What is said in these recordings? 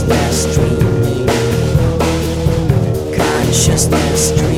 Consciousness dreaming. Consciousness dreaming.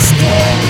skin